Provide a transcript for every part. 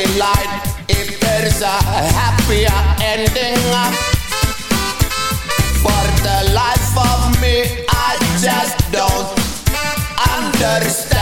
Storyline if there's a happier ending. Uh, for the life of me, I just don't understand.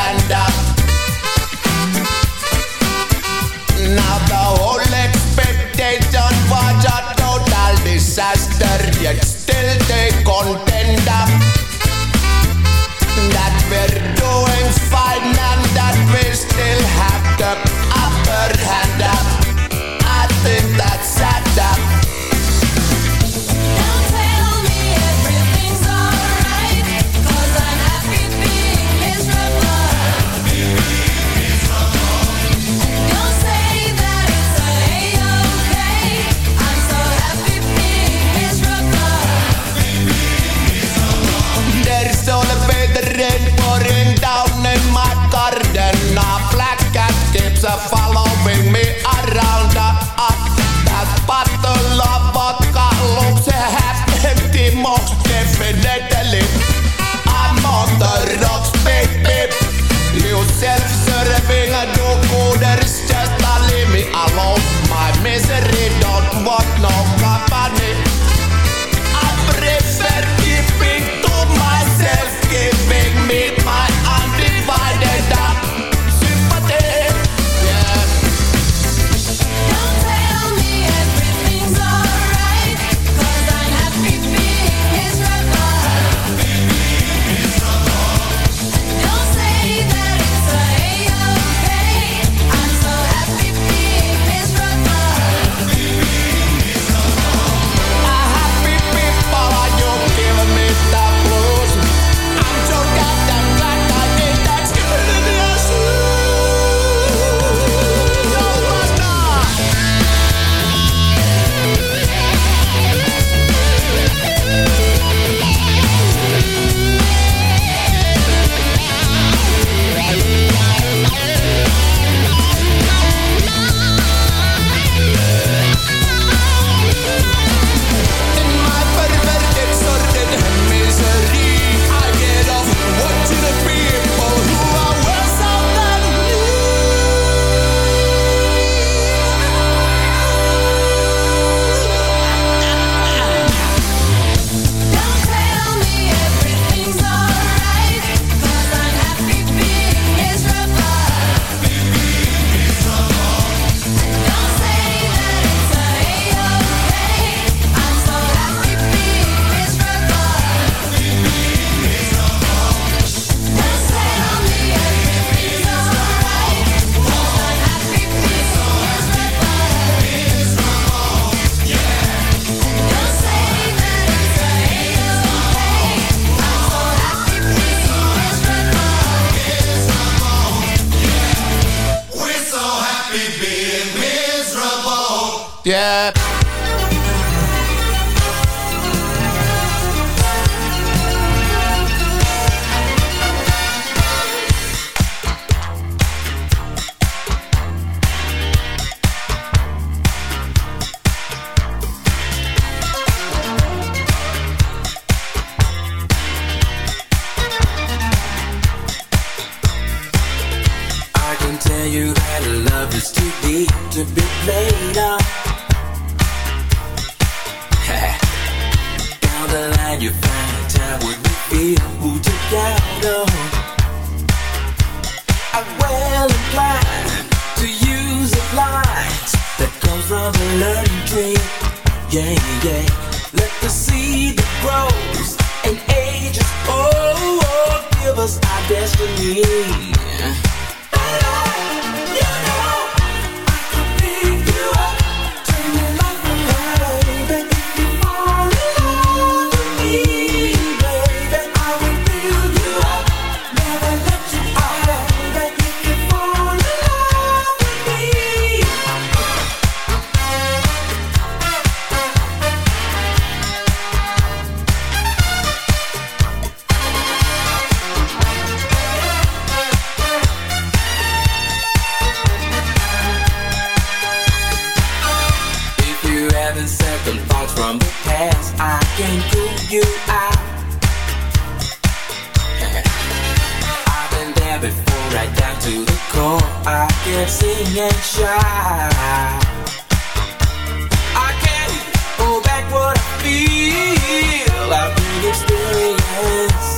being miserable. Yeah. Experienced.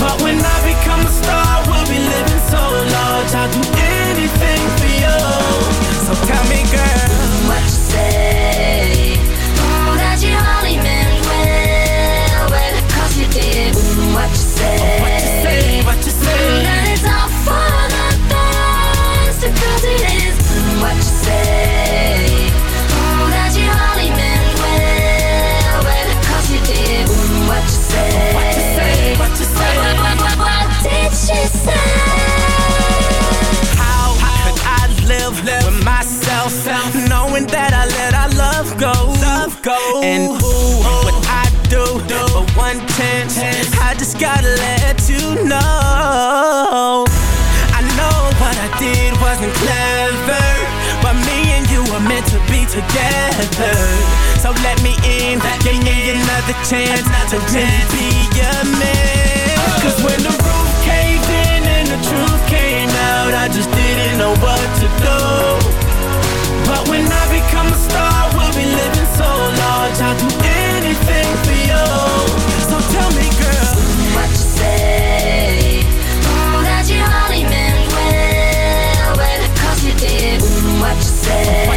But when I become a star, we'll be living so large. I'll do anything for you. So tell me, girl, What you say? sin. Ooh, what I do, for one chance, I just gotta let you know. I know what I did wasn't clever, but me and you were meant to be together. So let me in, give me, another chance another to really be your man. When the roof caved in and the truth came out, I just didn't know what to do. But when I become a star I'd do anything for you. So tell me, girl, what you say? That you only meant well, you did. What you say?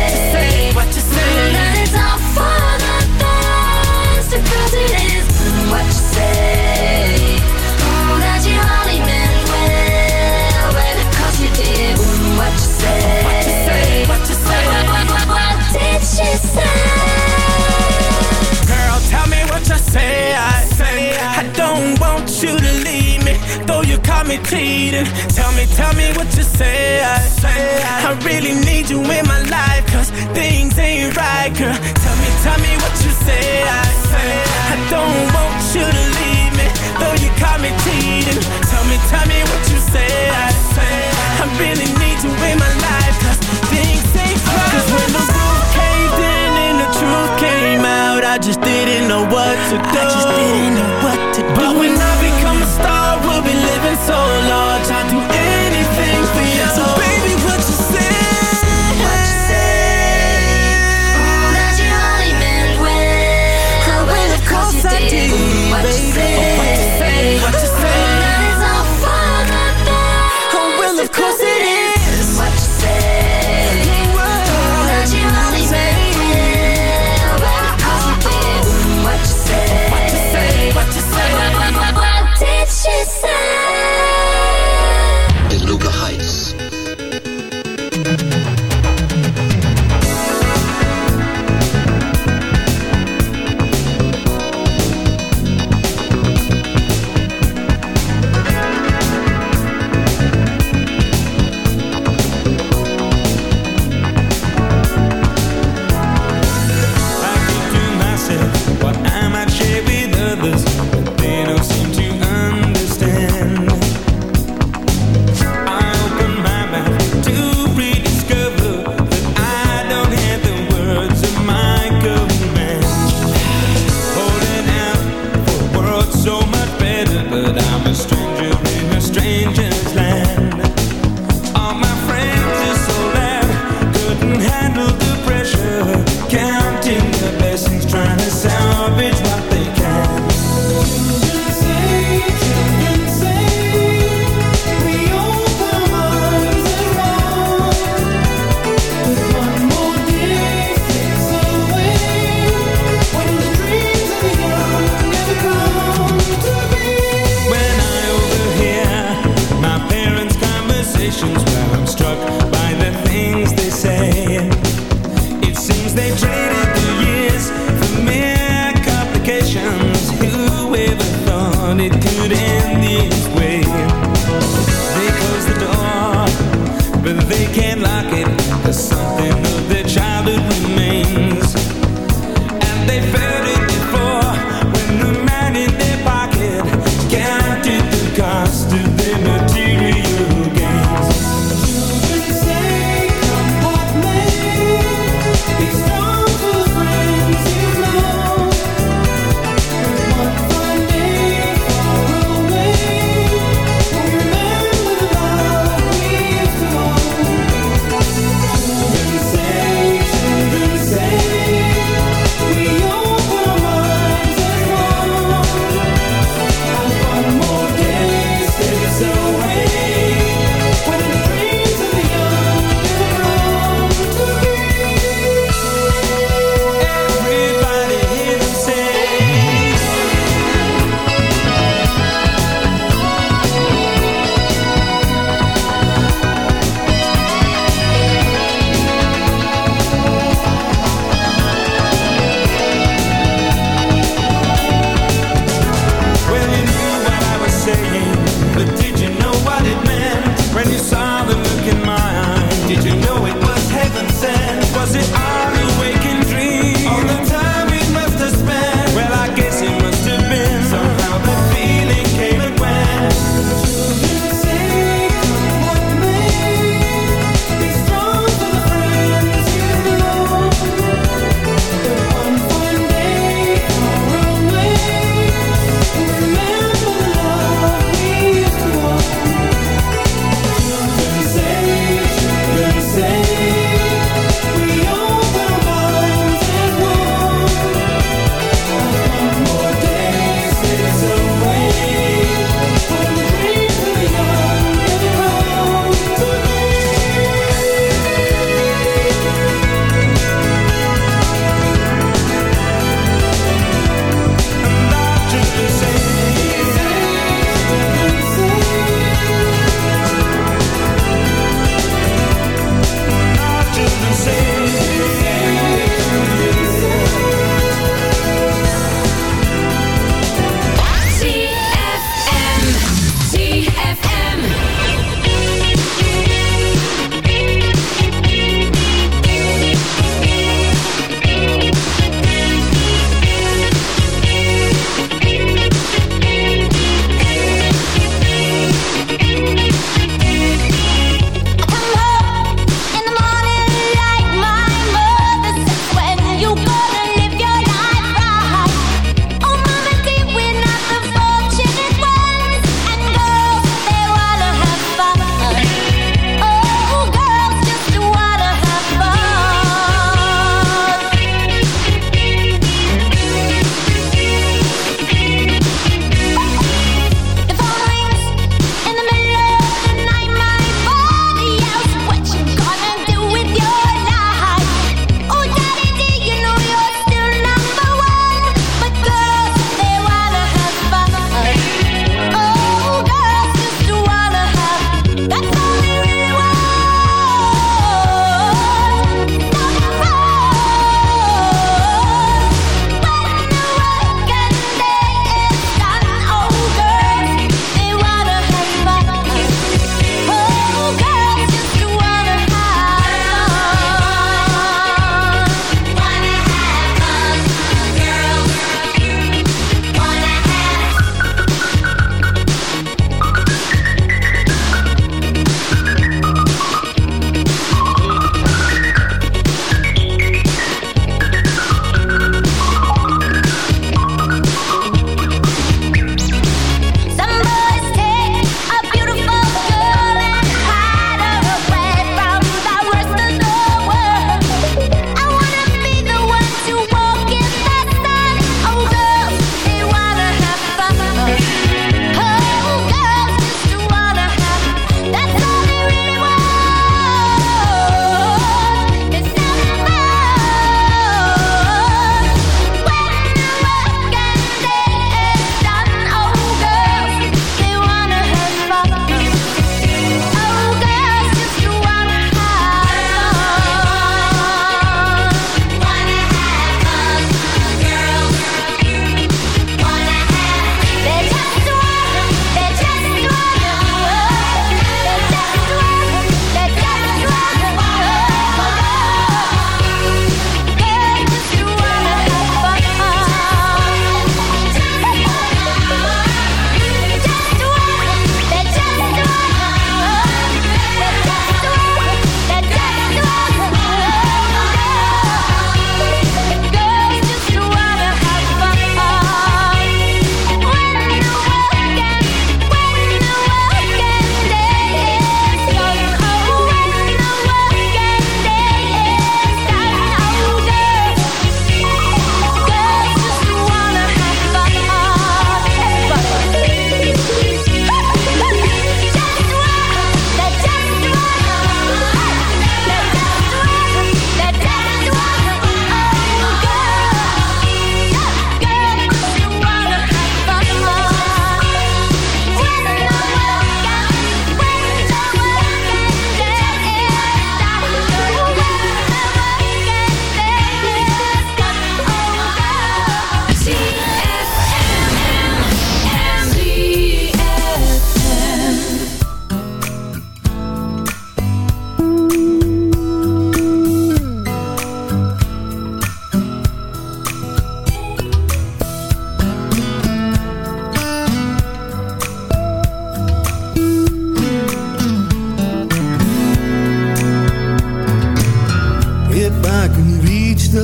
Addicted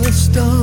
crystal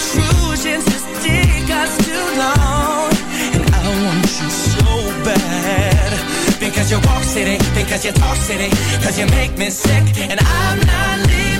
intrusions just take us too long. And I want you so bad. Because you walk city, because you talk city Cause you make me sick. And I'm not leaving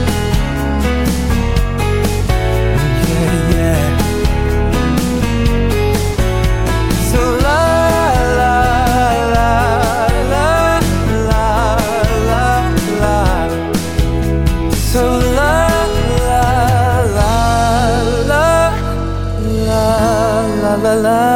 la la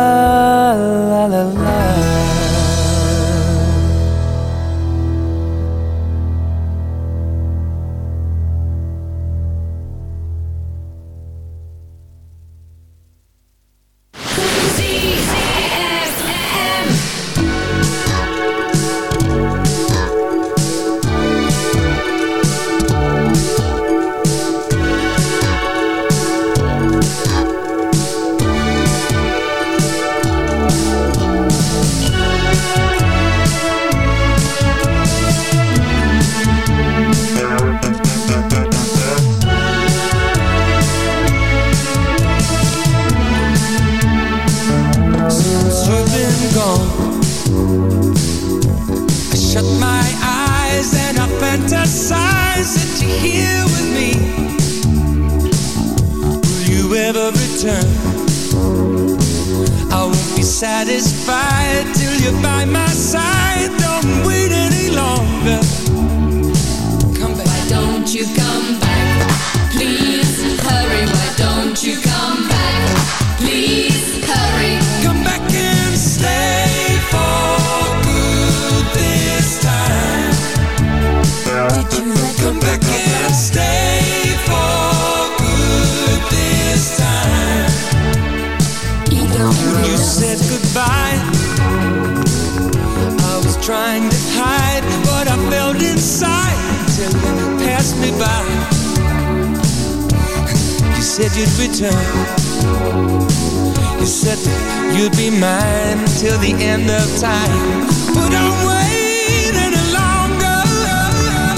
by I was trying to hide But I felt inside Till you passed me by. You said you'd return. You said you'd be mine Till the end of time. But I'm waiting longer.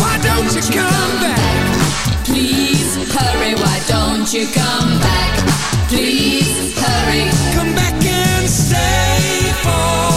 Why don't you come back? Please hurry, why don't you come back? Please hurry. Come back Oh.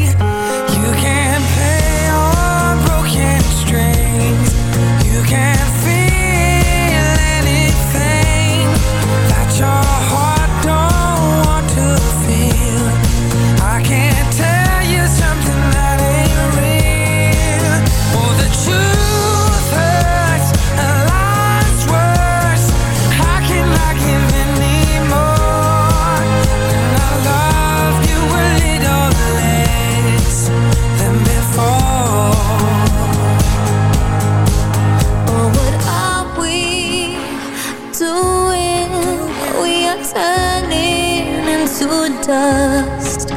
dust,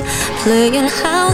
playing house.